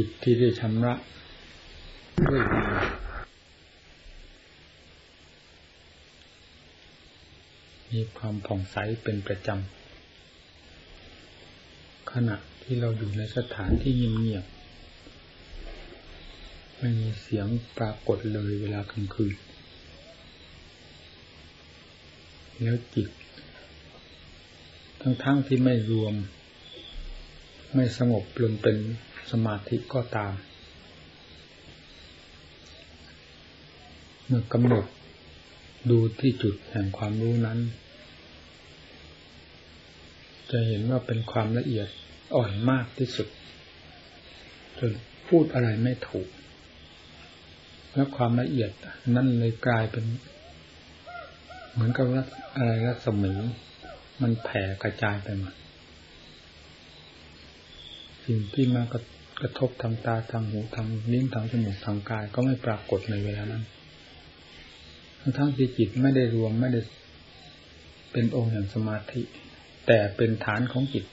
จิตที่ได้ชำระด้วยดีมีความผ่องใสเป็นประจำขณะที่เราอยู่ในสถานที่เงียบๆไม่มีเสียงปรากฏเลยเวลากลางคืน แล้วจิต ทั้งๆทที่ไม่รวม ไม่สงบลงเป็น สมาธิก็ตาม เมื่อกำหนดดูที่จุดแห่งความรู้นั้น จะเห็นว่าเป็นความละเอียดอ่อนมากที่สุด จนพูดอะไรไม่ถูก และความละเอียดนั่นเลยกลายเป็น เหมือนกับว่าอะไรรัศมีมันแผ่กระจายไปหมดสิ่งที่มากระ กระทบทางตาทางหูทางลิ้นทางจมูกทางกายก็ไม่ปรากฏในเวลานั้น ทั้งที่จิตไม่ได้รวมไม่ได้เป็นองค์แห่งสมาธิ แต่เป็นฐานของจิต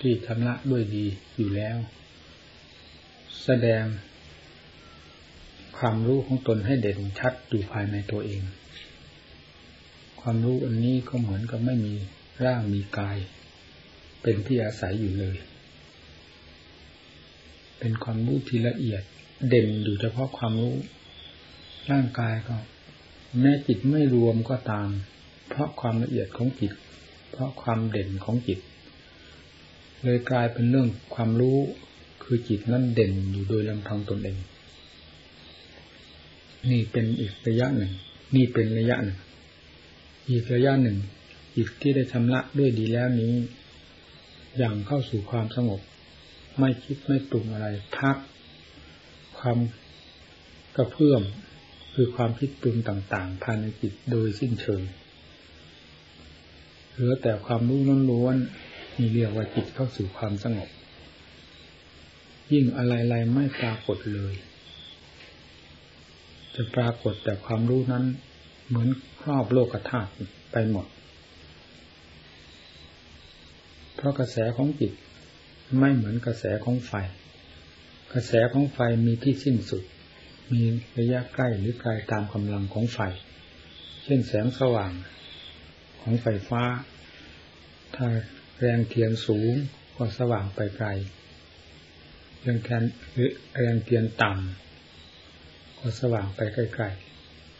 ที่ชำระด้วยดีอยู่แล้ว แสดงความรู้ของตนให้เด่นชัดอยู่ภายในตัวเอง ความรู้อันนี้ก็เหมือนกับไม่มีร่างมีกาย เป็นที่อาศัยอยู่เลย เป็นความรู้ที่ละเอียดเด่นอยู่เฉพาะความรู้ร่างกายก็ แม้จิตไม่รวมก็ตาม เพราะความละเอียดของจิต เพราะความเด่นของจิต เลยกลายเป็นเรื่องความรู้คือจิตนั่นเด่นอยู่โดยลำพังตนเอง นี่เป็นอีกระยะหนึ่ง นี่เป็นระยะหนึ่ง อีกระยะหนึ่งจิตที่ได้ชำระด้วยดีแล้วนี้ อย่างเข้าสู่ความสงบ ไม่คิดไม่ปรุงอะไร พัก ความกระเพื่อมคือความคิดปรุงต่างๆ ภายในจิตโดยสิ้นเชิงเหลือแต่ความรู้ล้วนๆนี่เรียกว่าจิตเข้าสู่ความสงบ ยิ่งอะไรๆไม่ปรากฏเลย จะปรากฏแต่ความรู้นั้น เหมือนครอบโลกธาตุไปหมด เพราะกระแสของจิต ไม่เหมือนกระแสของไฟ กระแสของไฟมีที่สิ้นสุด มีระยะใกล้หรือไกลตามกำลังของไฟ เช่นแสงสว่างของไฟฟ้า ถ้าแรงเทียนสูงก็สว่างไปไกลแรงเทียนหรือแรงเทียนต่ำก็สว่างไปใกล้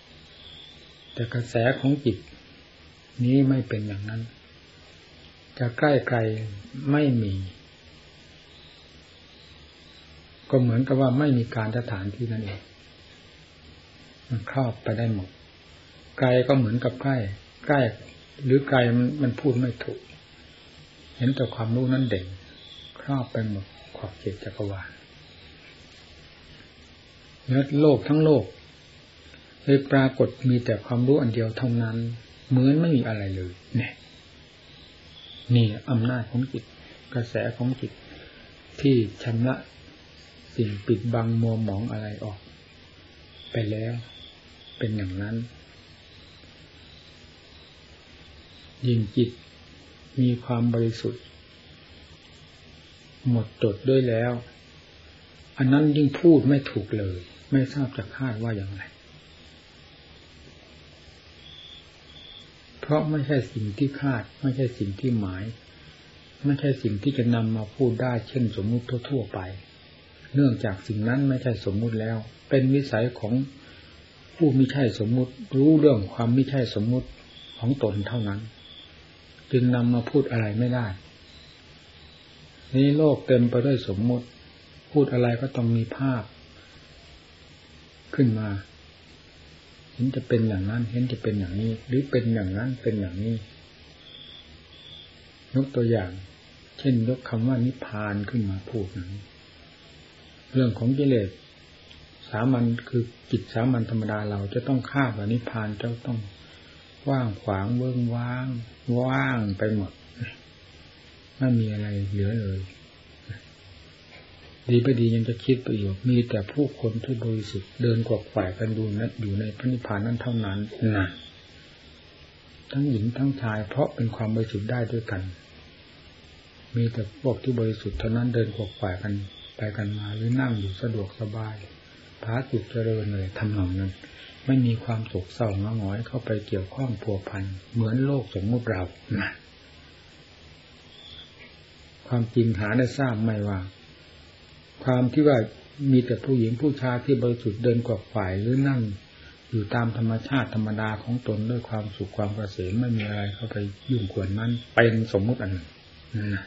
ๆแต่กระแสของจิต นี้ไม่เป็นอย่างนั้น จะใกล้ไกลไม่มี ก็เหมือนกับว่าไม่มีการสถานที่นั่นเอง มันครอบไปได้หมด ไกลก็เหมือนกับใกล้ ใกล้ หรือไกลมันมันพูดไม่ถูก เห็นแต่ความรู้นั้นเด่น ครอบไปหมดขอบเขตจักรวาลแล้วโลกทั้งโลกเลยปรากฏมีแต่ความรู้อันเดียวเท่านั้น เหมือนไม่มีอะไรเลย เนี่ย นี่อำนาจของจิต กระแสของจิต ที่ชำระ สิ่งปิดบังมัวหมองอะไรออก ไปแล้ว เป็นอย่างนั้น ยิ่งจิตมีความบริสุทธิ์ หมดจดด้วยแล้ว อันนั้นยิ่งพูดไม่ถูกเลย ไม่ทราบจะคาดว่าอย่างไร เพราะไม่ใช่สิ่งที่คาด ไม่ใช่สิ่งที่หมาย ไม่ใช่สิ่งที่จะนำมาพูดได้เช่นสมมุติทั่ว ๆ ไป เนื่องจากสิ่งนั้นไม่ใช่สมมุติแล้ว เป็นวิสัยของผู้ไม่ใช่สมมุติ รู้เรื่องความไม่ใช่สมมุติของตนเท่านั้น จึงนำมาพูดอะไรไม่ได้ นี้โลกเต็มไปด้วยสมมุติ พูดอะไรก็ต้องมีภาพ ขึ้นมาเห็นจะเป็นอย่างนั้น เห็นจะเป็นอย่างนี้ หรือเป็นอย่างนั้นเป็นอย่างนี้ ยกตัวอย่าง เช่นยกคำว่านิพพานขึ้นมาพูดนั้น เรื่องของกิเลสสามัญคือจิตสามัญธรรมดาเราจะต้องฆ่าแบบนิพพานจะต้องว่างขวางเบื้องว่าง ว่างไปหมดไม่มีอะไรเหลือเลย ดีไปดียังจะคิดประโยชน์มีแต่ผู้คนที่บริสุทธิ์เดินกวักฝ่ายกันดูนะอยู่ในพระนิพพานนั้นเท่านั้นนะทั้งหญิงทั้งชายเพราะเป็นความบริสุทธิ์ได้ด้วยกัน มีแต่พวกที่บริสุทธิ์เท่านั้นเดินกวักฝ่ายกัน ไปกันมาหรือนั่งอยู่สะดวกสบายพาจิตเจริญเลยทำนองนั้น ไม่มีความโศกเศร้าง้อหงอยเข้าไปเกี่ยวข้องผัวพันเหมือนโลกสมมติเรานะความจริงหาได้ทราบไม่ว่า ความที่ว่ามีแต่ผู้หญิงผู้ชายที่บริสุทธิ์เดินกว่าฝ่ายหรือนั่ง อยู่ตามธรรมชาติธรรมดาของตนด้วยความสุขความกระเสมไม่มีอะไรเข้าไปยุ่งขวนนั้นเป็นสมมุติอันหนึ่งนะ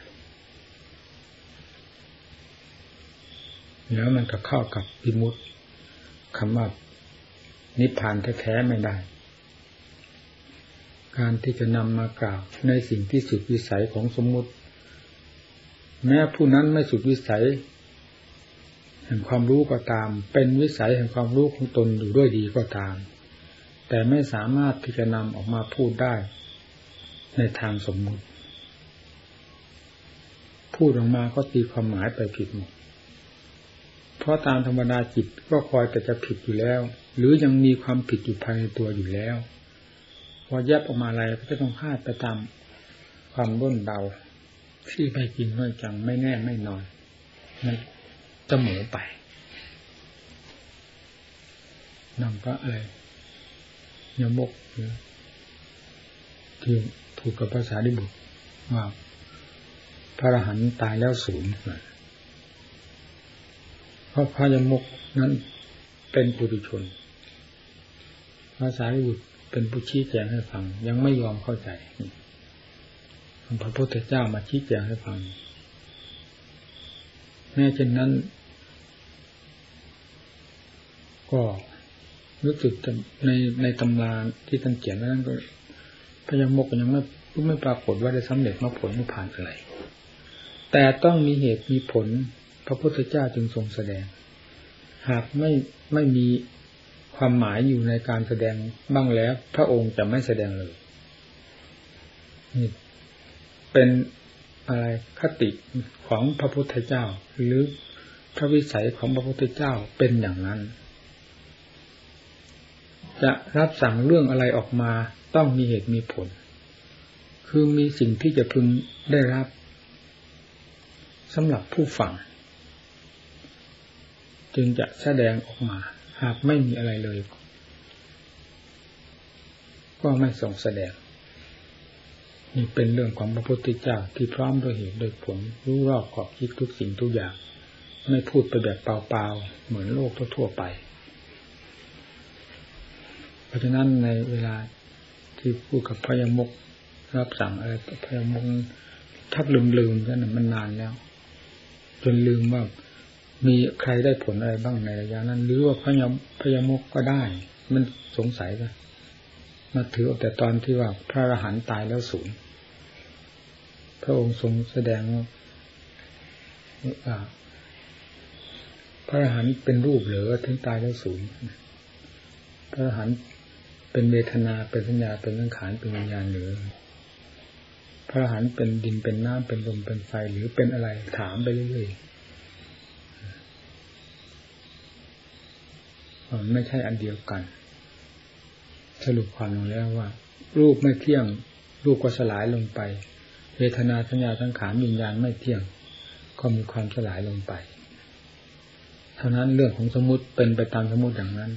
แล้วมันก็เข้ากับพิมุตคำว่านิพพานแท้ๆไม่ได้ การที่จะนำมากล่าวในสิ่งที่สุดวิสัยของสมมุติ แม้ผู้นั้นไม่สุดวิสัย แห่งความรู้ก็ตาม เป็นวิสัยแห่งความรู้ของตนอยู่ด้วยดีก็ตาม แต่ไม่สามารถที่จะนำออกมาพูดได้ ในทางสมมุติ พูดออกมาก็ตีความหมายไปผิดหมด เพราะตามธรรมดาจิตก็คอยแต่จะผิดอยู่แล้ว หรือยังมีความผิดอยู่ภายในตัวอยู่แล้ว พอแยบออกมาอะไรก็จะต้องพลาดไปตามความร่นเดาที่ไปกินน้อยจังไม่แน่ไม่นอนมันเสมอไปนำก็อะไรยมกที่ถูกกับภาษาดิบุตรว่าพระอรหันต์ตายแล้วศูนย์ ราะพระยมกนั้นเป็นปุถุชนภาษาดิบุตรเป็นผู้ชี้แจงให้ฟัง ยังไม่ยอมเข้าใจพระพุทธเจ้ามาชี้แจงให้ฟังแม้เช่นนั้น ก็รู้สึกในในตำราที่ท่านเขียนนั้นก็พยมกยังไม่ไม่ปรากฏว่าได้สำเร็จมาผลมาผ่านอะไร แต่ต้องมีเหตุมีผล ระพุทธเจ้าจึงทรงแสดง หากไม่ไม่มีความหมายอยู่ในการแสดงบ้างแล้ว พระองค์จะไม่แสดงเลยนี่เป็นอะไรคติของพระพุทธเจ้า หรือพระวิสัยของพระพุทธเจ้าเป็นอย่างนั้น จะรับสั่งเรื่องอะไรออกมาต้องมีเหตุมีผล คือมีสิ่งที่จะพึงได้รับสำหรับผู้ฟัง จึงจะแสดงออกมา หากไม่มีอะไรเลย ก็ไม่ส่งแสดง นี่เป็นเรื่องของพระพุทธเจ้าที่พร้อมโดยเหตุโดยผลรู้รอบขอบคิดทุกสิ่งทุกอย่าง ไม่พูดไปแบบเปล่าๆ เหมือนโลกทั่วๆไป เพราะฉะนั้นในเวลาที่พูดกับพยมกรับสั่งอะไรพยมกทักลืมๆกันมันนานแล้ว จนลืมว่า มีใครได้ผลอะไรบ้างในระยะนั้น หรือว่าพยมพยมกก็ได้ มันสงสัยกันมาถือเอาแต่ตอนที่ว่าพระอรหันต์ตายแล้วสูญพระองค์ทรงแสดงว่าพระอรหันต์เป็นรูปเหลือถึงตายแล้วสูญพระอรหันต์เป็นเวทนาเป็นสัญญาเป็นสังขารเป็นวิญญาณหรือ พระอรหันต์เป็นดินเป็นน้ำเป็นลมเป็นไฟหรือเป็นอะไรถามไปเรื่อยๆ มันไม่ใช่อันเดียวกัน สรุปความลงแล้วว่า รูปไม่เที่ยง รูปก็สลายลงไป เวทนาสัญญาสังขารวิญญาณไม่เที่ยง ก็มีความสลายลงไป เท่านั้นเรื่องของสมุติเป็นไปตามสมุติอย่างนั้น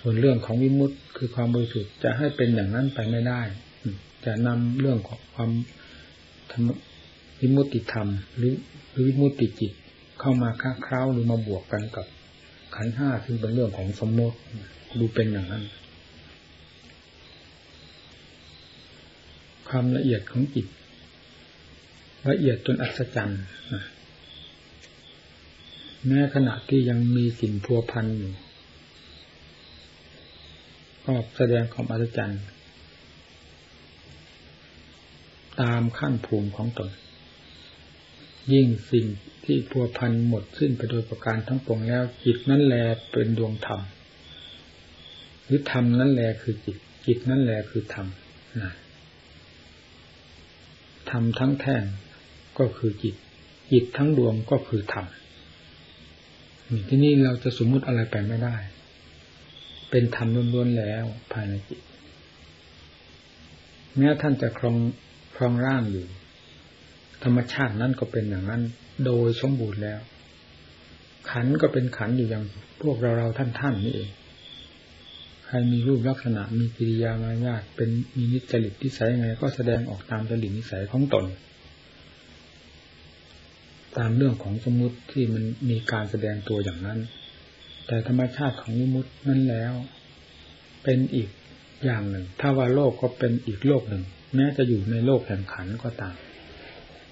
ส่วนเรื่องของวิมุตติคือความบริสุทธิ์จะให้เป็นอย่างนั้นไปไม่ได้ จะนำเรื่องของความธรรมวิมุตติธรรม หรือหรือวิมุตติจิตเข้ามาค้าคร้าวหรือมาบวกกันกับ ขันห้าซึ่งเป็นเรื่องของสมมติดูเป็นอย่างนั้น ความละเอียดของจิต ละเอียดจนอัศจรรย์แม้ขณะที่ยังมีสิ่งพัวพันอยู่ก็แสดงความอัศจรรย์ ตามขั้นภูมิของตน ยิ่งสิ่งที่พัวพันหมดสิ้นไปโดยประการทั้งปวงแล้วจิตนั้นแลเป็นดวงธรรมหรือธรรมนั้นแลคือจิต จิตนั้นแลคือธรรมธรรมทั้งแท่งก็คือจิต จิตทั้งดวงก็คือธรรมที่นี่เราจะสมมุติอะไรไปไม่ได้ เป็นธรรมล้วนๆแล้วภายในจิตแม้ท่านจะครองครองร่างอยู่ ธรรมชาตินั้นก็เป็นอย่างนั้น โดยสมบูรณ์แล้ว ขันก็เป็นขันอยู่อย่างพวกเราเราท่านท่านนี่เองใครมีรูปลักษณะมีกิริยามารยาทเป็นมีนิจริตนิสัยไง ก็แสดงออกตามจริตนิสัยของตน ตามเรื่องของสมมุติที่มันมีการแสดงตัวอย่างนั้น แต่ธรรมชาติของวิมุตินั้นแล้ว เป็นอีกอย่างหนึ่ง ถ้าว่าโลกก็เป็นอีกโลกหนึ่ง แม้จะอยู่ในโลกแห่งขันก็ตาม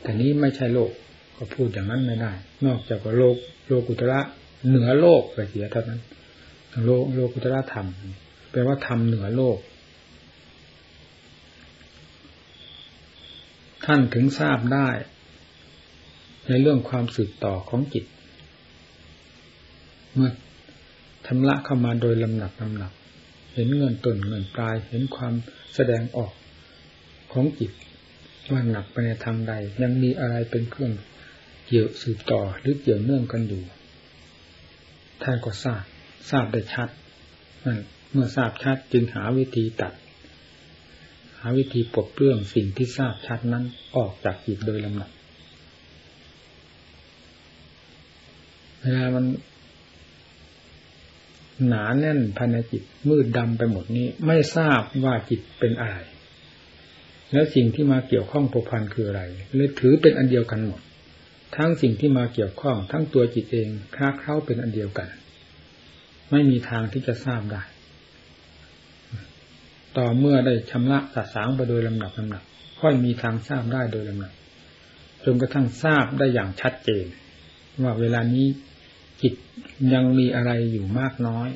แต่นี้ไม่ใช่โลกก็พูดอย่างนั้นไม่ได้ นอกจากว่าโลก โลกุตระเหนือโลกไปเสียเท่านั้น โลกโลกุตระธรรมแปลว่าธรรมเหนือโลก ท่านถึงทราบได้ ในเรื่องความสืบต่อของจิต เมื่อทำละเข้ามาโดยลำหนักลำหนัก เห็นเงินต้นเงินปลายเห็นความแสดงออกของจิต ว่าหนักไปในทางใด ยังมีอะไรเป็นเครื่องเกี่ยวสืบต่อหรือเกี่ยวเนื่องกันอยู่ท่านก็ทราบทราบได้ชัดนั่นเมื่อทราบชัดจึงหาวิธีตัด หาวิธีปลดเปลื้องสิ่งที่ทราบชัดนั้นออกจากจิตโดยลำดับเวลามันหนาแน่นภายในจิตมืดดำไปหมดนี้ ไม่ทราบว่าจิตเป็นอะไร แล้วสิ่งที่มาเกี่ยวข้องผูกพันคืออะไรเลยถือเป็นอันเดียวกันหมด ทั้งสิ่งที่มาเกี่ยวข้อง ทั้งตัวจิตเองคล้าเข้าเป็นอันเดียวกัน ไม่มีทางที่จะทราบได้ ต่อเมื่อได้ชำระสัสางไปโดยลำดับลำดับค่อยมีทางทราบได้โดยลำดับจนกระทั่งทราบได้อย่างชัดเจน ว่าเวลานี้จิตยังมีอะไรอยู่มากน้อย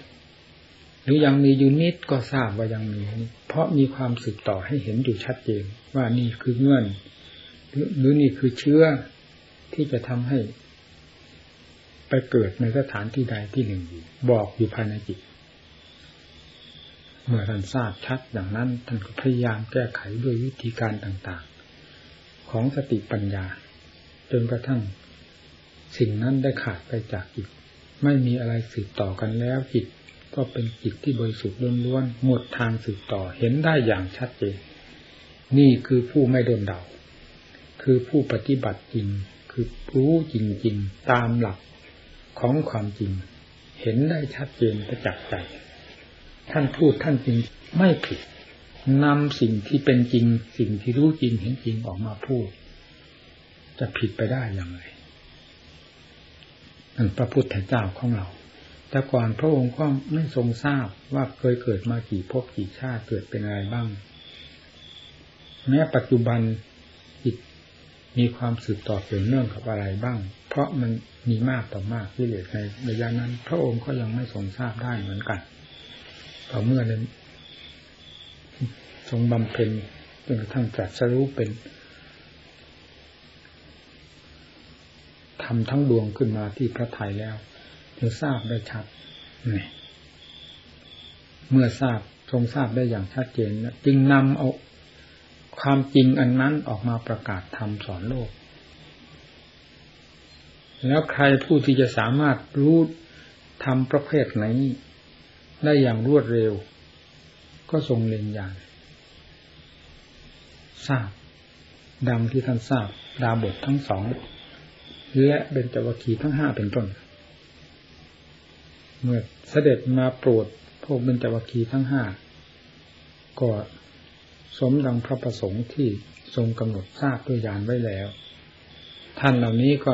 หรือยังมีอยู่นิดก็ทราบว่ายังมี เพราะมีความสืบต่อให้เห็นอยู่ชัดเจน ว่านี่คือเงื่อน หรือนี่คือเชื้อที่จะทำให้ ไปเกิดในสถานที่ใดที่หนึ่งอยู่บอกอยู่ภายในจิต เมื่อท่านทราบชัดอย่างนั้นท่านก็พยายามแก้ไขด้วยวิธีการต่างๆ ของสติปัญญา จนกระทั่งสิ่งนั้นได้ขาดไปจากจิต ไม่มีอะไรสืบต่อกันแล้วจิต ก็เป็นจิตที่บริสุทธิ์ล้วนๆหมดทางสืบต่อเห็นได้อย่างชัดเจน นี่คือผู้ไม่โดนเดา คือผู้ปฏิบัติจริง คือรู้จริงๆ ตามหลักของความจริง เห็นได้ชัดเจนประจักษ์ใจ ท่านพูดท่านจริงไม่ผิดนำสิ่งที่เป็นจริง สิ่งที่รู้จริงเห็นจริงออกมาพูด จะผิดไปได้อย่างไรนั่นพระพุทธเจ้าของเรา แต่ก่อนพระองค์ก็ไม่ทรงทราบว่าเคยเกิดมากี่ภพกี่ชาติเกิดเป็นอะไรบ้าง แม้ปัจจุบันมีความสืบต่อเกี่ยวเนื่องกับอะไรบ้าง เพราะมันมีมากต่อมากที่เหลือในระยะนั้น พระองค์ก็ยังไม่ทรงทราบได้เหมือนกันต่อเมื่อนั้นทรงบำเพ็ญจนกระทั่งจัดสรู้เป็นทำทั้งดวงขึ้นมาที่พระไทยแล้ว จึงทราบได้ชัดเมื่อทราบทรงทราบได้อย่างชัดเจนจึงนำเอาความจริงอันนั้นออกมาประกาศธรรมสอนโลก แล้วใครผู้ที่จะสามารถรู้ทำประเภทไหน ได้อย่างรวดเร็ว ก็ทรงเล็งอย่างทราบดังที่ท่านทราบดาบททั้งสอง และเบญจวัคคีทั้งห้าเป็นต้น เมื่อเสด็จมาโปรดพวกเบญจวัคคีทั้งห้าก็สมดังพระประสงค์ที่ทรงกำหนดทราบด้วยญาณไว้แล้ว ท่านเหล่านี้ก็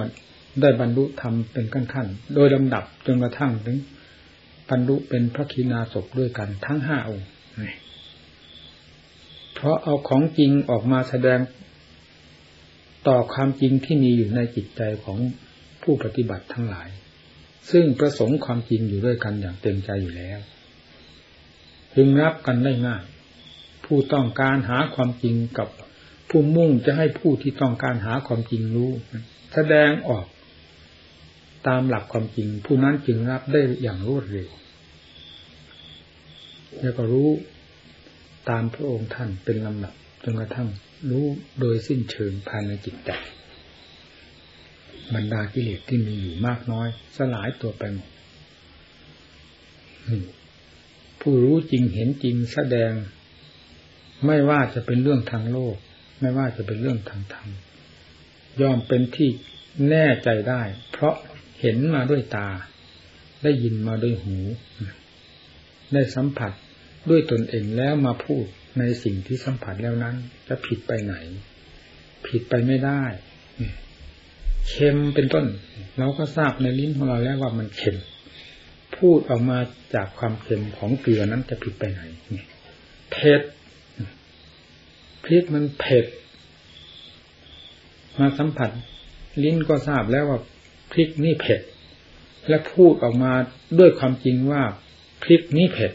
ได้บรรลุธรรมเป็นขั้นๆโดยลำดับจนกระทั่งถึงบรรลุเป็นพระคีนาศพด้วยกันทั้งห้าองค์เพราะเอาของจริงออกมาแสดงต่อความจริงที่มีอยู่ในจิตใจของผู้ปฏิบัติทั้งหลาย ซึ่งประสงค์ความจริงอยู่ด้วยกันอย่างเต็มใจอยู่แล้วจึงรับกันได้ง่ายผู้ต้องการหาความจริงกับผู้มุ่งจะให้ผู้ที่ต้องการหาความจริงรู้ แสดงออกตามหลักความจริง ผู้นั้นจึงรับได้อย่างรวดเร็ว แล้วก็รู้ตามพระองค์ท่านเป็นลำดับจนกระทั่งรู้โดยสิ้นเชิงภายในจิตใจ บรรดากิเลสที่มีอยู่มากน้อย สลายตัวไปหมดผู้รู้จริงเห็นจริงแสดง ไม่ว่าจะเป็นเรื่องทางโลก ไม่ว่าจะเป็นเรื่องทางธรรมยอมเป็นที่แน่ใจได้ เพราะเห็นมาด้วยตา ได้ยินมาด้วยหู ได้สัมผัสด้วยตนเองแล้วมาพูดในสิ่งที่สัมผัสแล้วนั้น จะผิดไปไหน ผิดไปไม่ได้ เค็มเป็นต้น เราก็ทราบในลิ้นของเราแล้วว่ามันเค็ม พูดออกมาจากความเค็มของเกลือนั้นจะผิดไปไหนเผ็ดพริกมันเผ็ด มาสัมผัส ลิ้นก็ทราบแล้วว่าพริกนี่เผ็ด และพูดออกมาด้วยความจริงว่าพริกนี่เผ็ด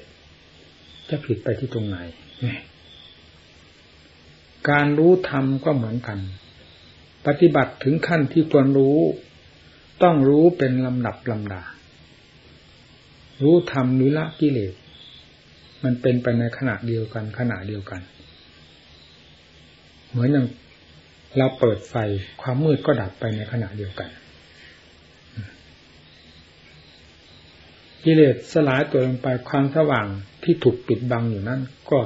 จะผิดไปที่ตรงไหน การรู้ธรรมก็เหมือนกัน ปฏิบัติถึงขั้นที่ควรรู้ ต้องรู้เป็นลำดับลำดา รู้ธรรมหรือละกิเลสมันเป็นไปในขณะเดียวกันขณะเดียวกัน เหมือนอย่างเราเปิดไฟความมืดก็ดับไปในขณะเดียวกันกิเลสสลายตัวลงไปความสว่างที่ถูกปิดบังอยู่นั้นก็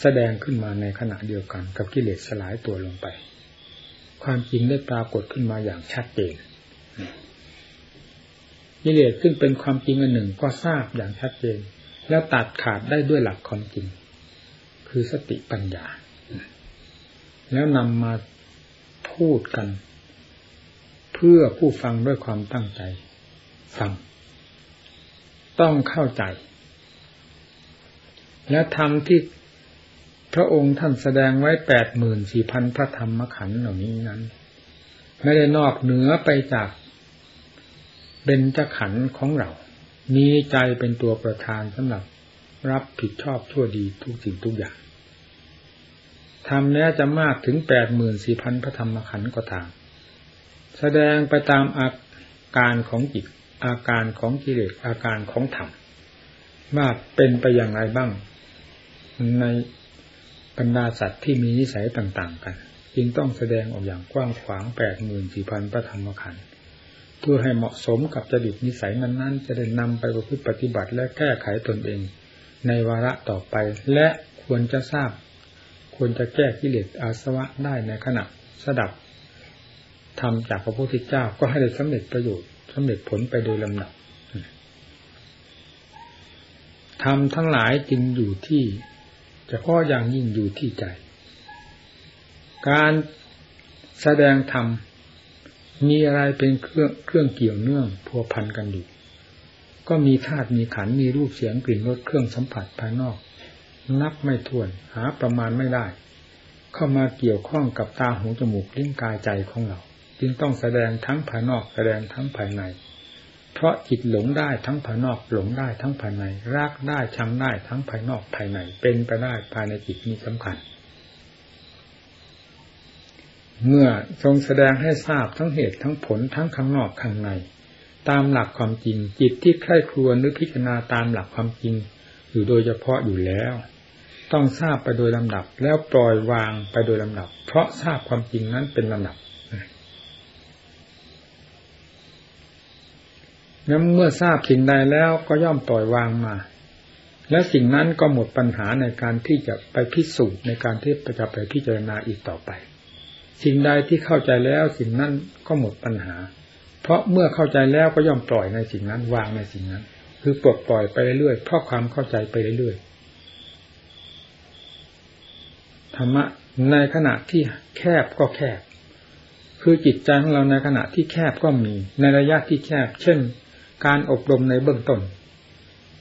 แสดงขึ้นมาในขณะเดียวกัน กับกิเลสสลายตัวลงไป ความจริงได้ปรากฏขึ้นมาอย่างชัดเจนกิเลสขึ้นเป็นความจริงอันหนึ่งก็ทราบอย่างชัดเจน แล้วตัดขาดได้ด้วยหลักความจริง คือสติปัญญา แล้วนำมาพูดกัน เพื่อผู้ฟังด้วยความตั้งใจ ฟัง ต้องเข้าใจ และธรรมที่ พระองค์ท่านแสดงไว้แปดหมื่นสี่พันพระธรรมขันธ์เหล่านี้นั้น ไม่ได้นอกเหนือไปจากเบญจขันธ์ของเรา มีใจเป็นตัวประธานสำหรับรับผิดชอบชั่วดีทุกสิ่งทุกอย่างทำแม้จะมากถึงแปดหมื่นสี่พันพระธรรมขันธ์ก็ตาม แสดงไปตามอาการของจิตอาการของกิเลสอาการของธรรมว่าเป็นไปอย่างไรบ้าง ใน บรรดาสัตว์ที่มีนิสัยต่างๆ กัน จึงต้องแสดงออกอย่างกว้างขวางแปดหมื่นสี่พันพระธรรมขันธ์เพื่อให้เหมาะสมกับจดิตนิสัยนั้นๆ จะได้นำไปประพฤติปฏิบัติและแก้ไขตนเอง ในวาระต่อไป และควรจะทราบ ควรจะแก้กิเลสอาสวะได้ในขณะสดับทำจากพระพุทธเจ้าก็ให้ได้สำเร็จประโยชน์สำเร็จผลไปโดยลำดับทำทั้งหลายจึงอยู่ที่ จะพ่ออย่างยิ่งอยู่ที่ใจ การแสดงธรรมมีอะไรเป็นเครื่องเครื่องเกี่ยวเนื่องพัวพันกันอยู่ ก็มีธาตุมีขันมีรูปเสียงกลิ่นรสเครื่องสัมผัสภายนอก นับไม่ถ้วนหาประมาณไม่ได้ เข้ามาเกี่ยวข้องกับตาหูจมูกลิ้นกายใจของเรา จึงต้องแสดงทั้งภายนอกแสดงทั้งภายใน เพราะจิตหลงได้ทั้งภายนอกหลงได้ทั้งภายในรักได้ชังได้ทั้งภายนอกภายในเป็นไปได้ภายในจิตนี้สำคัญ เมื่อทรงแสดงให้ทราบทั้งเหตุทั้งผลทั้งข้างนอกข้างใน ตามหลักความจริง จิตที่ใคร่ครวญหรือพิจารณาตามหลักความจริง อยู่โดยเฉพาะอยู่แล้ว ต้องทราบไปโดยลำดับแล้วปล่อยวางไปโดยลำดับ เพราะทราบความจริงนั้นเป็นลำดับ นั้นเมื่อทราบสิ่งใดแล้วก็ย่อมปล่อยวางมา และสิ่งนั้นก็หมดปัญหาในการที่จะไปพิสูจน์ในการที่จะไปพิจารณาอีกต่อไป สิ่งใดที่เข้าใจแล้วสิ่งนั้นก็หมดปัญหา เพราะเมื่อเข้าใจแล้วก็ย่อมปล่อยในสิ่งนั้นวางในสิ่งนั้น คือปลดปล่อยไปเรื่อยๆเพราะความเข้าใจไปเรื่อยๆธรรมะในขณะที่แคบก็แคบ คือจิตใจของเราในขณะที่แคบก็มี ในระยะที่แคบ เช่น การอบรมในเบื้องต้น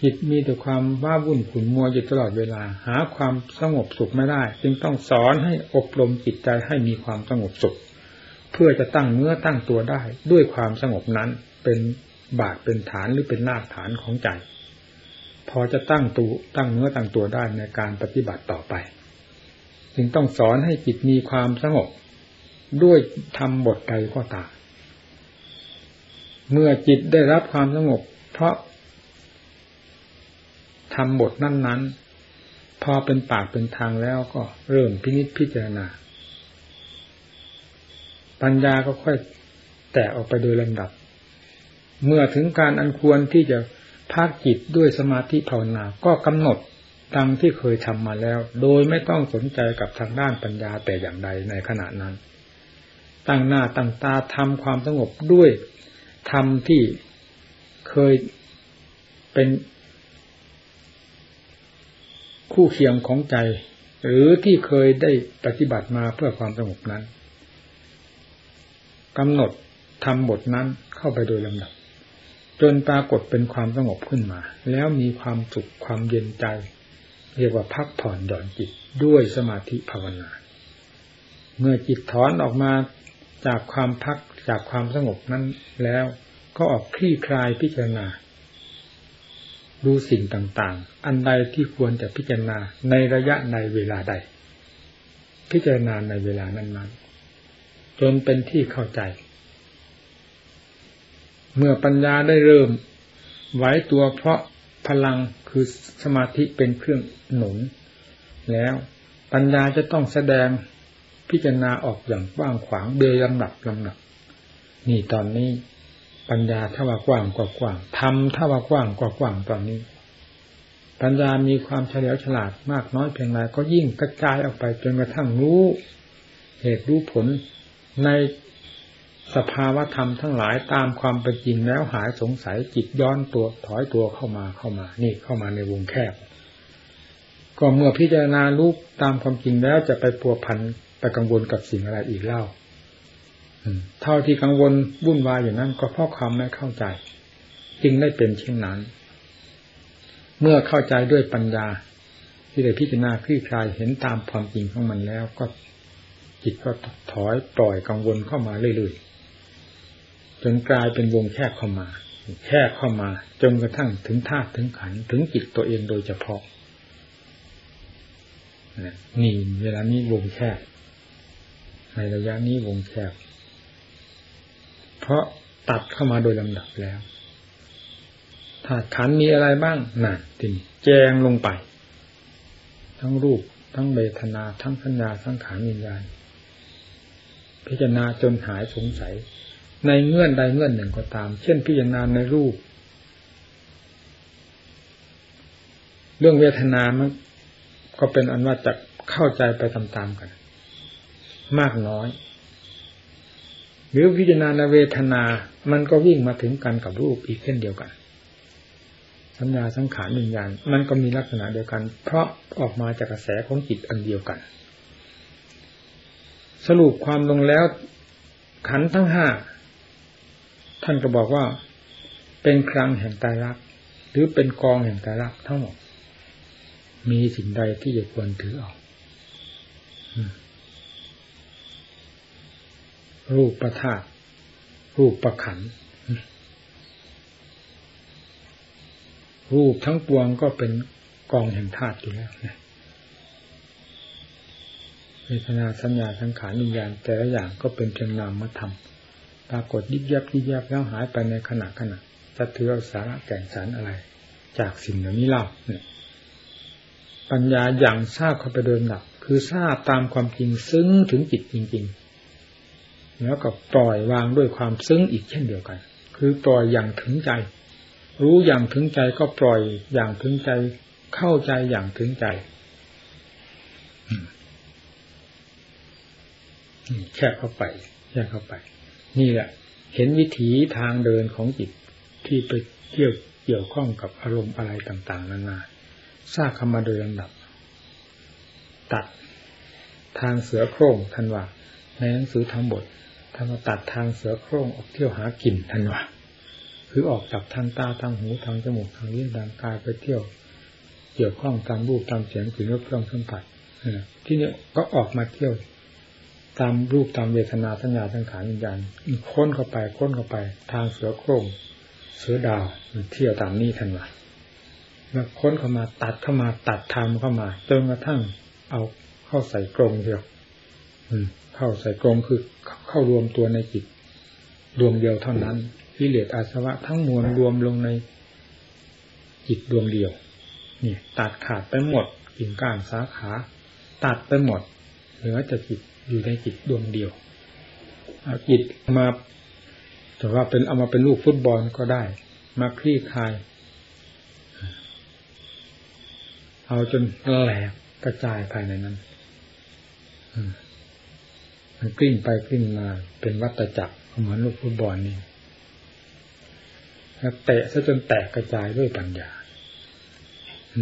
จิตมีแต่ความว้าวุ่นขุนมัวอยู่ตลอดเวลา หาความสงบสุขไม่ได้ จึงต้องสอนให้อบรมจิตใจให้มีความสงบสุข เพื่อจะตั้งเนื้อตั้งตัวได้ ด้วยความสงบนั้นเป็นบาทเป็นฐานหรือเป็นรากฐานของใจ พอจะตั้งตัวตั้งเนื้อตั้งตัวได้ในการปฏิบัติต่อไป จึงต้องสอนให้จิตมีความสงบ ด้วยทำบทใดก็ตาม เมื่อจิตได้รับความสงบ เพราะทำบทนั้น ๆ พอเป็นปากเป็นทางแล้วก็เริ่มพินิจพิจารณา ปัญญาก็ค่อยแตกออกไปโดยลำดับ เมื่อถึงการอันควรที่จะภาคจิตด้วยสมาธิภาวนา ก็กำหนดดังที่เคยทำมาแล้ว โดยไม่ต้องสนใจกับทางด้านปัญญาแต่อย่างใดในขณะนั้น ตั้งหน้าตั้งตาทำความสงบด้วย ธรรมที่เคยเป็นคู่เคียงของใจ หรือที่เคยได้ปฏิบัติมาเพื่อความสงบนั้นกำหนดทำบทนั้นเข้าไปโดยลำดับ จนปรากฏเป็นความสงบขึ้นมา แล้วมีความสุขความเย็นใจ เรียกว่าพักผ่อนหย่อนจิตด้วยสมาธิภาวนา เมื่อจิตถอนออกมาจากความพัก จากความสงบนั้นแล้วก็ออกคลี่คลายพิจารณา ดูสิ่งต่างๆ อันใดที่ควรจะพิจารณาในระยะในเวลาใด พิจารณาในเวลานั้นๆ จนเป็นที่เข้าใจ เมื่อปัญญาได้เริ่มไหวตัวเพราะพลังคือสมาธิเป็นเครื่องหนุน แล้วปัญญาจะต้องแสดงพิจารณาออกอย่างกว้างขวางเดยลำดับลำดับ นี่ตอนนี้ปัญญาถ้าว่ากว้างกว่ากว้างทำถ้าว่ากว้างกว่ากว้างตอนนี้ ปัญญามีความเฉลียวฉลาดมากน้อยเพียงไรก็ยิ่งกระจายออกไปจนกระทั่งรู้ เหตุรู้ผลในสภาวะธรรมทั้งหลายตามความเป็นจริงแล้วหายสงสัยจิตย้อนตัวถอยตัวเข้ามาเข้ามา นี่เข้ามาในวงแคบ ก็เมื่อพิจารณาลูกตามความจริงแล้วจะไปปัวพันไปกังวลกับสิ่งอะไรอีกเล่า เท่าที่กังวลวุ่นวายอย่างนั้น ก็เพราะความไม่เข้าใจ จึงได้เป็นเช่นนั้น เมื่อเข้าใจด้วยปัญญา ที่ได้พิจารณาคลี่คลายเห็นตามความจริงของมันแล้ว ก็จิตก็ถอยปล่อยกังวลเข้ามาเรื่อยๆจนกลายเป็นวงแคบเข้ามา แคบเข้ามา จนกระทั่งถึงธาตุถึงขันถึงจิตตัวเองโดยเฉพาะนี่เวลานี้วงแคบในระยะนี้วงแคบ เพราะตัดเข้ามาโดยลำดับแล้วธาตุขันมีอะไรบ้างนั่นทีนี้แจงลงไป ทั้งรูป ทั้งเบทนา ทั้งสัญญาทั้งขานวิญญาณ พิจารณาจนหายสงสัย ในเงื่อนใดเงื่อนหนึ่งก็ตาม เช่นพิจารณาในรูป เรื่องเวทนามันก็เป็นอันว่าจะเข้าใจไปตามๆกัน มากน้อย หรือพิจารณาเวทนา มันก็วิ่งมาถึงกันกับรูปอีกเช่นเดียวกัน สัญญาสังขารวิญญาณมันก็มีลักษณะเดียวกัน เพราะออกมาจากกระแสของจิตอันเดียวกัน สรุปความลงแล้ว ขันทั้งห้าท่านก็บอกว่า เป็นครังแห่งตายรัก หรือเป็นกองแห่งตายรักทั้งหมด มีสิ่งใดที่จะควรถือเอา รูปประธาตรูปประขัน รูปทั้งปวงก็เป็นกองแห่งธาตุอยู่แล้วนะเวทนาสัญญาสังขารวิญญาณแต่ละอย่างก็เป็นเพียงนามธรรมปรากฏยิบยับยิบยับแล้วหายไปในขณะขณะจะถือเอาสาระแก่นสารอะไร จากสิ่งเหล่านี้เล่าเนี่ยปัญญาอย่างทราบเข้าไปโดยหลัก คือทราบตามความจริงซึ้งถึงจิตจริง ๆ แล้วก็ปล่อยวางด้วยความซึ้งอีกเช่นเดียวกัน คือปล่อยอย่างถึงใจ รู้อย่างถึงใจก็ปล่อยอย่างถึงใจ เข้าใจอย่างถึงใจแค่เข้าไปแค่เข้าไป นี่แหละ เห็นวิถีทางเดินของจิตที่ไปเกี่ยวเกี่ยวข้องกับอารมณ์อะไรต่างๆ นานาทราบคำมาโดยลำดับ ตัดทางเสือโคร่งทันว่าในหนังสือทั้งบท ท่านตัดทางเสือโคร่งออกเที่ยวหากินท่านว่าคือออกจากทางตาทางหูทางจมูกทางลิ้นทางกายไปเที่ยว เกี่ยวข้องตามรูปตามเสียงกลิ่นรสเครื่องสัมผัสที่นี้ก็ออกมาเที่ยวตามรูปตามเวทนาสัญญาสังขารวิญญาณค้นเข้าไปค้นเข้าไป ทางเสือโคร่งเสือดาวเที่ยวตามนี้ท่านว่าแล้วค้นเข้ามาตัดเข้ามาตัดทำเข้ามาจนกระทั่งเอาเข้าใส่กรงเดียวอืม เข้าใส่กรงคือเข้ารวมตัวในจิตดวงเดียวเท่านั้นกิเลสอาสวะทั้งมวลรวมลงในจิตดวงเดียว นี่ ตัดขาดไปหมดกิ่งก้านสาขา ตัดไปหมด เหลือแต่จิตอยู่ในจิตดวงเดียวเอาจิตมาแต่ว่าเป็นเอามาเป็นลูกฟุตบอลก็ได้ มาคลี่คลายเอาจนแหลกกระจายภายในนั้น มันกลิ้งไปกลิ้งมาเป็นวัตจักรเหมือนลูกฟุตบอลนี่แล้วเตะซะจนแตกกระจายด้วยปัญญา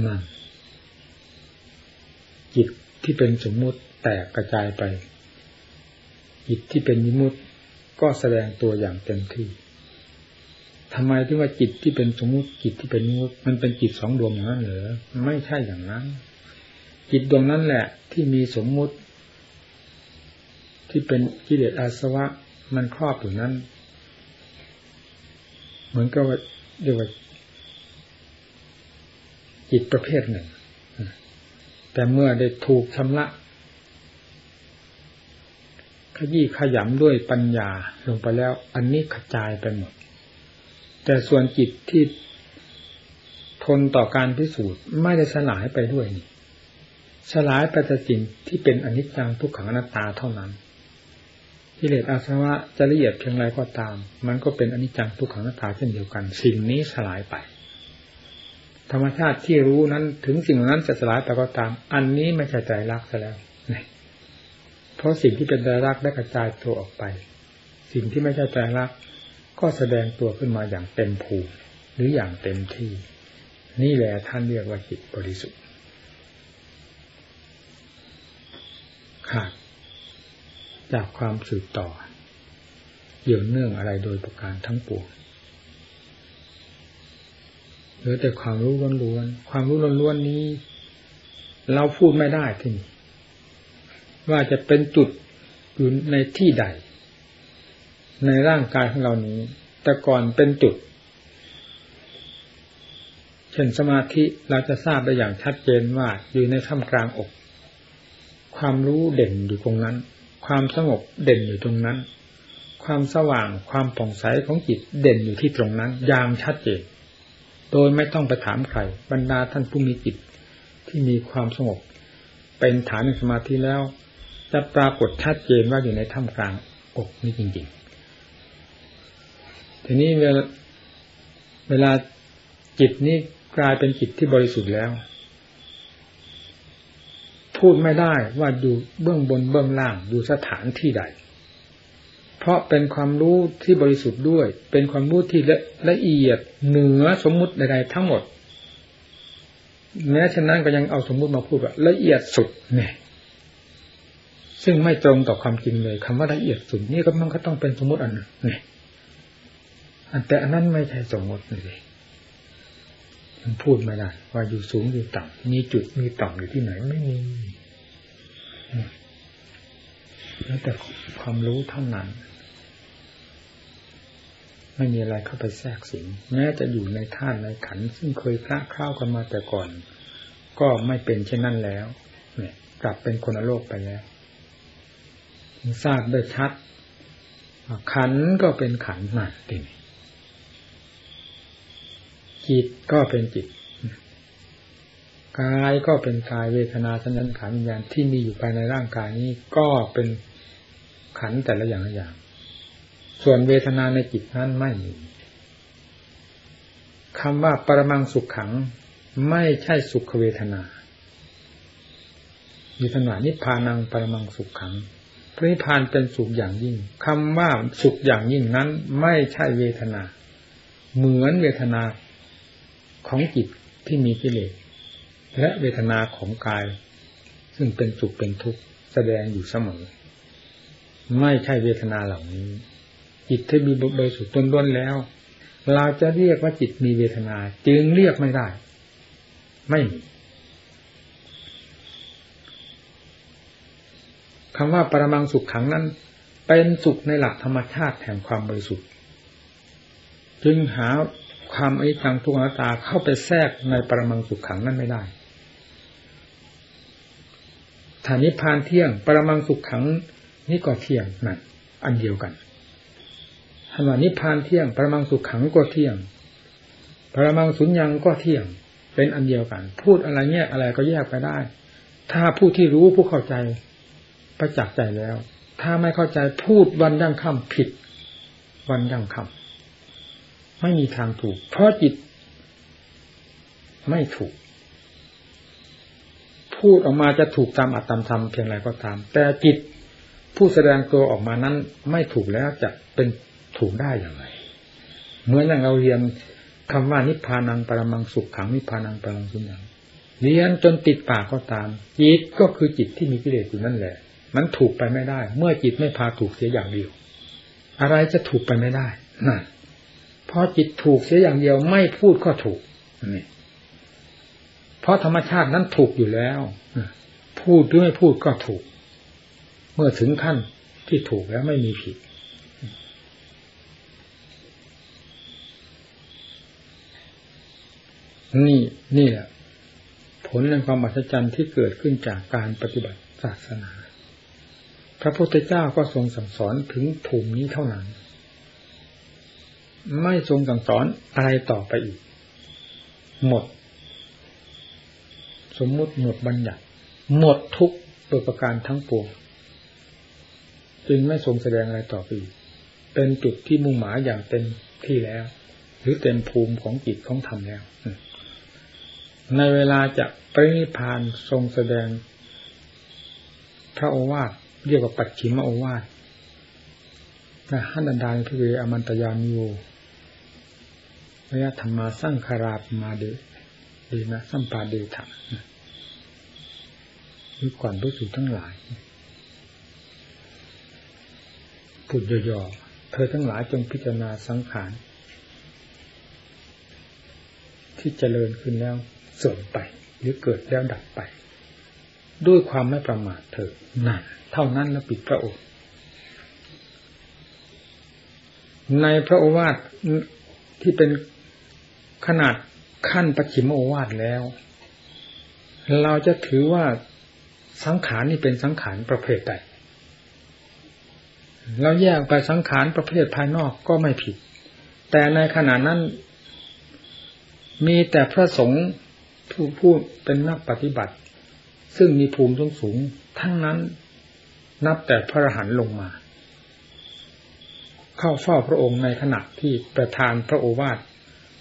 นั่น จิตที่เป็นสมมุติแตกกระจายไป จิตที่เป็นยมุติก็แสดงตัวอย่างเต็มที่ทำไมถึงว่าจิตที่เป็นสมมุติจิตที่เป็นยมุติมันเป็นจิตสองดวงอย่างนั้นเหรอไม่ใช่อย่างนั้น จิตดวงนั้นแหละ ที่มีสมมุติ ที่เป็นกิเลสอาสวะ มันครอบอยู่นั้น เหมือนกับว่าเรียกว่าจิตประเภทหนึ่ง แต่เมื่อได้ถูกชำระขยี้ขยำด้วยปัญญาลงไปแล้ว อันนี้กระจายไปหมด แต่ส่วนจิตที่ทนต่อการพิสูจน์ไม่ได้สลายไปด้วยนี่สลายไปแต่สิ่งที่เป็นอนิจจังทุกขังอนัตตาเท่านั้น กิเลสอาสวะจะละเอียดเพียงไรก็ตาม มันก็เป็นอนิจจังทุกขังนัตตาเช่นเดียวกัน สิ่งนี้สลายไป ธรรมชาติที่รู้นั้นถึงสิ่งนั้นจะสลายไปก็ตาม อันนี้ไม่ใช่ใจรักซะแล้วเพราะสิ่งที่เป็นใจรักได้กระจายตัวออกไป สิ่งที่ไม่ใช่ใจรัก ก็แสดงตัวขึ้นมาอย่างเต็มภูมิหรืออย่างเต็มที่ นี่แหละท่านเรียกว่าจิตบริสุทธิ์ขาด จากความสืบต่อ เกี่ยวเนื่องอะไรโดยประการทั้งปวงเหลือแต่ความรู้ล้วนๆ ความรู้ล้วนๆนี้ เราพูดไม่ได้ที่นี่ว่าจะเป็นจุดอยู่ในที่ใด ในร่างกายของเรานี้ แต่ก่อนเป็นจุด เช่นสมาธิเราจะทราบได้อย่างชัดเจนว่าอยู่ในท่ามกลางอก ความรู้เด่นอยู่ตรงนั้น ความสงบเด่นอยู่ตรงนั้น ความสว่างความผ่องใสของจิตเด่นอยู่ที่ตรงนั้น อย่างชัดเจนโดยไม่ต้องไปถามใครบรรดาท่านผู้มีจิตที่มีความสงบ เป็นฐานสมาธิแล้ว จะปรากฏชัดเจนว่าอยู่ในถ้ำกลางอกนี้จริง ๆ ทีนี้เวลาเวลาจิตนี้กลายเป็นจิตที่บริสุทธิ์แล้ว พูดไม่ได้ว่าอยู่เบื้องบนเบื้องล่างอยู่สถานที่ใด เพราะเป็นความรู้ที่บริสุทธิ์ด้วย เป็นความรู้ที่ละละเอียดเหนือสมมุติใดๆทั้งหมดแม้ฉะนั้นก็ยังเอาสมมุติมาพูดว่าละเอียดสุดเนี่ยซึ่งไม่ตรงต่อความจริงเลยคำว่าละเอียดสุดนี่ก็มันก็ต้องเป็นสมมติอันหนึ่งเนี่ยแต่อันนั้นไม่ใช่สมมติเลย มันพูดไม่ได้ว่าอยู่สูงอยู่ต่ำมีจุดมีต่ำอยู่ที่ไหนไม่มีแล้วแต่ความรู้เท่านั้น ไม่มีอะไรเข้าไปแทรกสิงแม้จะอยู่ในท่านในขัน ซึ่งเคยคละคล้าวกันมาแต่ก่อน ก็ไม่เป็นเช่นนั้นแล้ว เนี่ย กลับเป็นคนโลกไปแล้วทราบได้ชัดขันก็เป็นขันหนักติน จิตก็เป็นจิตกายก็เป็นกายเวทนาสัญญาขันวิญญาณที่มีอยู่ภายในร่างกายนี้ก็เป็นขันแต่ละอย่างอย่าง ส่วนเวทนาในจิตนั้นไม่มีคำว่าปรมังสุขขังไม่ใช่สุขเวทนามีขนานิพพานังปรมังสุขขัง พระนิพพานเป็นสุขอย่างยิ่งคำว่าสุขอย่างยิ่งนั้นไม่ใช่เวทนา เหมือนเวทนา ของจิตที่มีกิเลสและเวทนาของกาย ซึ่งเป็นสุขเป็นทุกข์แสดงอยู่เสมอ ไม่ใช่เวทนาเหล่านี้ จิตที่มีบริสุทธิ์ต้นล้นแล้ว เราจะเรียกว่าจิตมีเวทนา จึงเรียกไม่ได้ ไม่มีคำว่าปรมังสุขขังนั้น เป็นสุขในหลักธรรมชาติแห่งความบริสุทธิ์ จึงหา ความอนิจจังทุกขังตาเข้าไปแทรกในปรมังสุขขังนั้นไม่ได้ฐานิพานเที่ยง ปรมังสุขขังนี่ก็เที่ยงนั่นอันเดียวกันธรรมนิพานเที่ยง ปรมังสุขขังก็เที่ยง ปรมังสุญญังก็เที่ยง เป็นอันเดียวกัน พูดอะไรเงี้ยอะไรก็แยกไปได้ ถ้าผู้ที่รู้ผู้เข้าใจประจักษ์ใจแล้ว ถ้าไม่เข้าใจพูดวันยั่งค่ำผิด วันยั่งค่ำ ไม่มีทางถูก เพราะจิต ไม่ถูก พูดออกมาจะถูกตามอัตตามธรรมเพียงไรก็ตาม แต่จิตผู้แสดงตัวออกมานั้น ไม่ถูกแล้วจะเป็นถูกได้อย่างไรเหมือนอย่างเราเรียนคำว่านิพพานังปรมังสุขขังนิพพานังปรมังสุขขังเรียนจนติดปากก็ตาม จิตก็คือจิตที่มีกิเลสอยู่นั่นแหละ มันถูกไปไม่ได้ เมื่อจิตไม่พาถูกเสียอย่างเดียว อะไรจะถูกไปไม่ได้นั่น พอจิตถูกเสียอย่างเดียวไม่พูดก็ถูกนี่เพราะธรรมชาตินั้นถูกอยู่แล้วพูดหรือไม่พูดก็ถูก เมื่อถึงขั้นที่ถูกแล้วไม่มีผิดนี่นี่แหละผลแห่งความอัศจรรย์ที่เกิดขึ้นจากการปฏิบัติศาสนา พระพุทธเจ้าก็ทรงสั่งสอนถึงภูมินี้เท่านั้น ไม่ทรงสั่งสอนอะไรต่อไปอีก หมด สมมุติหมดบัญญัติหมดทุกโดยประการทั้งปวงจึงไม่ทรงแสดงอะไรต่อไปอีก เป็นจุดที่มุ่งหมายอย่างเต็มที่แล้ว หรือเต็มภูมิของจิตของธรรมแล้ว ในเวลาจะปรินิพานทรงแสดง พระโอวาทเรียกว่าปัจฉิมโอวาท นะหันดานพิเวอมันตยามิโวระยะธรรมาสร้างคาราปมาเดดีนะสัมปาเดถังหรือก่อนผู้สูทั้งหลายพูดย่อๆเธอทั้งหลายจงพิจารณาสังขาร ที่เจริญขึ้นแล้วเสื่อมไป หรือเกิดแล้วดับไป ด้วยความไม่ประมาทเธอนั่นเท่านั้นแล้วปิดพระโอษฐ์ ในพระโอวาทที่เป็นขนาดขั้นปัจฉิมโอวาทแล้ว เราจะถือว่าสังขารนี่เป็นสังขารประเภทใดเราแยกไปสังขารประเภทภายนอกก็ไม่ผิด แต่ในขณะนั้น มีแต่พระสงฆ์ผู้พูดเป็นนักปฏิบัติ ซึ่งมีภูมิสูงสูง ทั้งนั้นนับแต่พระอรหันต์ลงมา เข้าเฝ้าพระองค์ในขณะที่ประทานพระโอวาท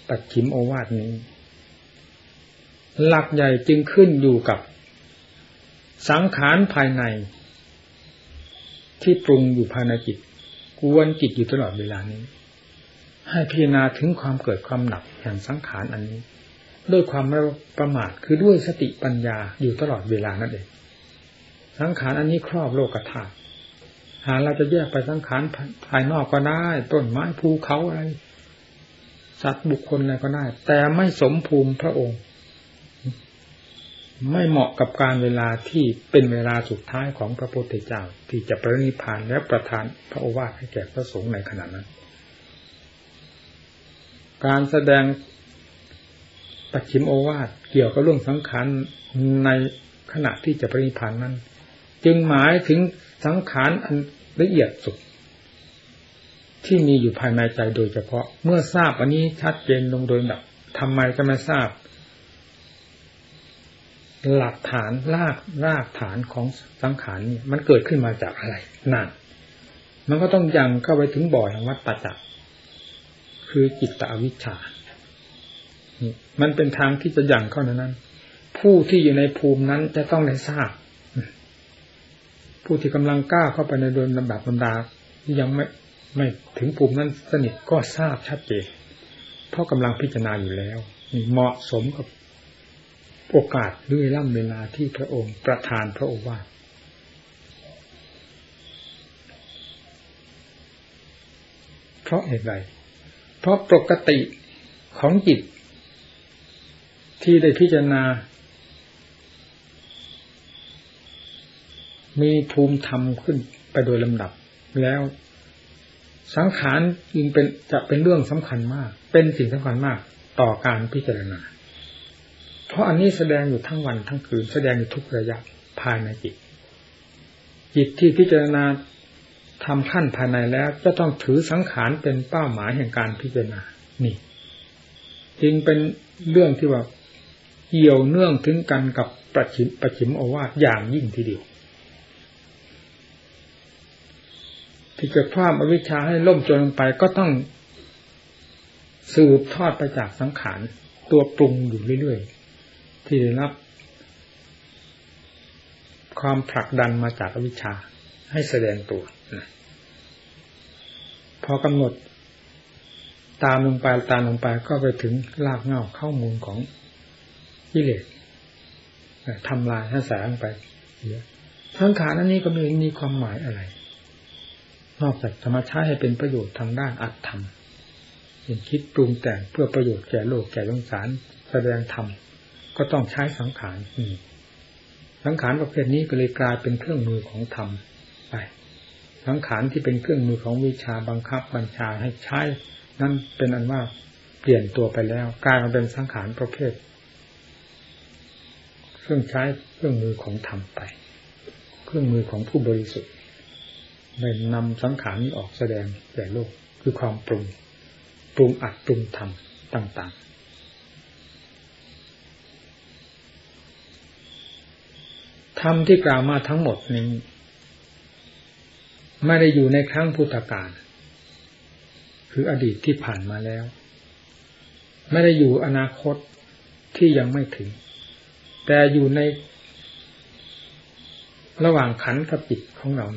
ปัดฉิมโอวาทนี้ หลักใหญ่จึงขึ้นอยู่กับสังขารภายใน ที่ปรุงอยู่ภายในจิตกวนจิตอยู่ตลอดเวลานี้ ให้พิจารณาถึงความเกิดความหนักแห่งสังขารอันนี้ ด้วยความไม่ประมาทคือด้วยสติปัญญาอยู่ตลอดเวลานั่นเองสังขารอันนี้ครอบโลกธาตุ หาเราจะแยกไปสังขารภายนอกก็ได้ ต้นไม้ภูเขาอะไร สัตว์บุคคลอะไรก็ได้ แต่ไม่สมภูมิพระองค์ ไม่เหมาะกับการเวลาที่เป็นเวลาสุดท้ายของพระพุทธเจ้า ที่จะประนิพานและประทานพระโอวาทให้แก่พระสงฆ์ในขณะนั้น การแสดงปัจฉิมโอวาทเกี่ยวกับเรื่องสังขารในขณะที่จะปรินิพานนั้น จึงหมายถึง สังขารอันละเอียดสุด ที่มีอยู่ภายในใจโดยเฉพาะ เมื่อทราบอันนี้ชัดเจนลงโดยแบบทำไมจะไม่ทราบ หลักฐานรากรากฐานของสังขารนี่มันเกิดขึ้นมาจากอะไรนั่นมันก็ต้องยังเข้าไปถึงบ่อแห่งวัฏจักรคือจิตตอวิชชา มันเป็นทางที่จะยังเข้านั้น ผู้ที่อยู่ในภูมินั้นจะต้องได้ทราบ ผู้ที่กำลังกล้าเข้าไปในโดยลำดับลำดาที่ยังไม่ไม่ถึงภูมินั้นสนิทก็ทราบชัดเจนเพราะกำลังพิจารณาอยู่แล้วเหมาะสมกับโอกาสด้วยล่ำเวลาที่พระองค์ประทานพระโอวาทเพราะเหตุใดเพราะปกติของจิตที่ได้พิจารณา มีภูมิธรรมขึ้นไปโดยลำดับ แล้วสังขารจึงเป็นจะเป็นเรื่องสำคัญมาก เป็นสิ่งสำคัญมากต่อการพิจารณา เพราะอันนี้แสดงอยู่ทั้งวันทั้งคืน แสดงอยู่ทุกระยะภายในจิต จิตที่พิจารณาทำขั้นภายในแล้ว จะต้องถือสังขารเป็นเป้าหมายแห่งการพิจารณา นี่ จึงเป็นเรื่องที่ว่าเกี่ยวเนื่องถึงกันกับประชิมประชิมโอวาทอย่างยิ่งทีเดียว ที่จะความอวิชชาให้ล่มจนลงไปก็ต้องสืบทอดไปจากสังขารตัวปรุงอยู่เรื่อยๆ ที่ได้รับ ความผลักดันมาจากอวิชชาให้แสดงตัว พอกำหนด ตามลงไปตามลงไปก็ไปถึงรากเง้าข้อมูลของกิเลสทำลายให้แสงไปสังขารอันนี้ก็ไม่มีความหมายอะไร นอกจากธรรมชาติให้เป็นประโยชน์ทางด้านอัตธรรมเห็นคิดปรุงแต่งเพื่อประโยชน์แก่โลกแก่สงสารแสดงธรรมก็ต้องใช้สังขารสังขารประเภทนี้ก็เลยกลายเป็นเครื่องมือของธรรมไปสังขารที่เป็นเครื่องมือของวิชาบังคับบัญชาให้ใช้ นั่นเป็นอันว่าเปลี่ยนตัวไปแล้วกลายมาเป็นสังขารประเภท เครื่องใช้เครื่องมือของธรรมไป เครื่องมือของผู้บริสุทธิ์ ได้นำสังขารนี้ออกแสดงแก่โลกคือความปรุง ปรุงอัดปรุงทำต่าง ๆ ธรรมที่กล่าวมาทั้งหมดนี้ ไม่ได้อยู่ในครั้งพุทธกาลคืออดีตที่ผ่านมาแล้ว ไม่ได้อยู่อนาคตที่ยังไม่ถึง แต่อยู่ในระหว่างขันกับจิตของเรา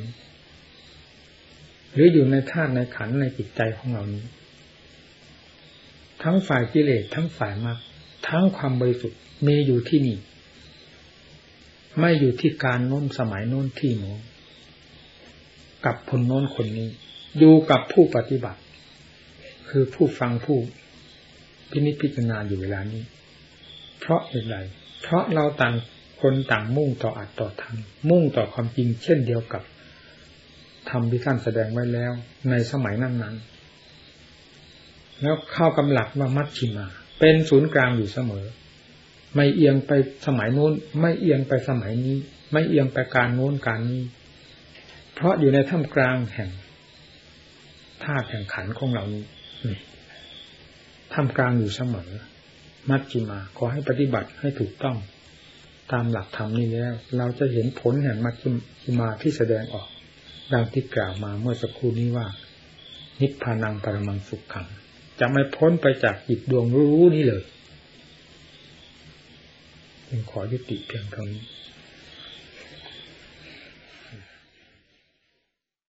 หรืออยู่ในธาตุในขันในจิตใจของเรานี้ ทั้งฝ่ายกิเลสทั้งฝ่ายมรรคทั้งความบริสุทธิ์มีอยู่ที่นี่ ไม่อยู่ที่การโน้นสมัยโน้นที่โน้นกับคนโน้นคนนี้อยู่กับผู้ปฏิบัติ คือผู้ฟังผู้พินิจพิจารณาอยู่เวลานี้ เพราะเหตุไรเพราะเราต่างคนต่างมุ่งต่ออัดต่อทำมุ่งต่อความจริงเช่นเดียวกับ ธรรมที่ท่านแสดงไว้แล้ว ในสมัยนั้นนั้นแล้วเข้ากำหลักว่ามัชชิมา เป็นศูนย์กลางอยู่เสมอ ไม่เอียงไปสมัยนู้น ไม่เอียงไปสมัยนี้ ไม่เอียงไปการโน้นการนี้ เพราะอยู่ในท่ามกลางแห่งธาตุแห่งขันของเรานี้ท่ามกลางอยู่เสมอ มัชจิมา ขอให้ปฏิบัติให้ถูกต้อง ตามหลักธรรมนี้แล้ว เราจะเห็นผลแห่งมัชจิมาที่แสดงออก ดังที่กล่าวมาเมื่อสักครู่นี้ว่า นิพพานังปรมังสุขขัง จะไม่พ้นไปจากจิตดวงรู้นี้เลยจึงขอยุติเพียงเท่านี้